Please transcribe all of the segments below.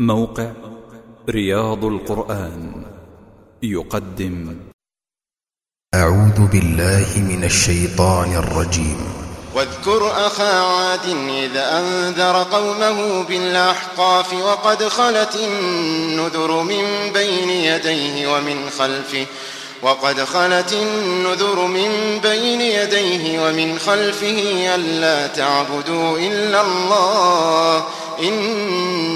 موقع رياض القرآن يقدم. أعوذ بالله من الشيطان الرجيم. واذكر أخا عاد إذ أنذر قومه بالأحقاف وقد خلت النذر من بين يديه ومن خلفه وقد خلت النذر من بين يديه ومن خلفه ألا تعبدوا إلا الله إني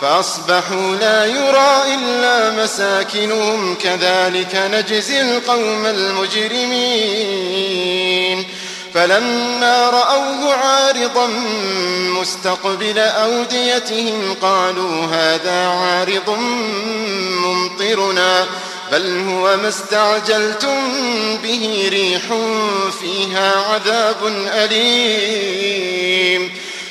فأصبحوا لا يرى إلا مساكنهم. كذلك نجزي القوم المجرمين. فلما رأوه عارضا مستقبل أوديتهم قالوا هذا عارض ممطرنا بل هو ما استعجلتم به ريح فيها عذاب أليم.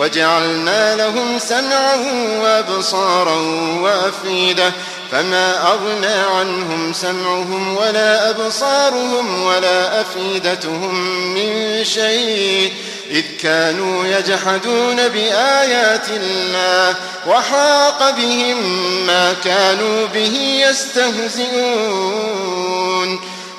وجعلنا لهم سمعا وأبصارا وافئده فما أغنى عنهم سمعهم ولا أبصارهم ولا افئدتهم من شيء إذ كانوا يجحدون بآيات الله وحاق بهم ما كانوا به يستهزئون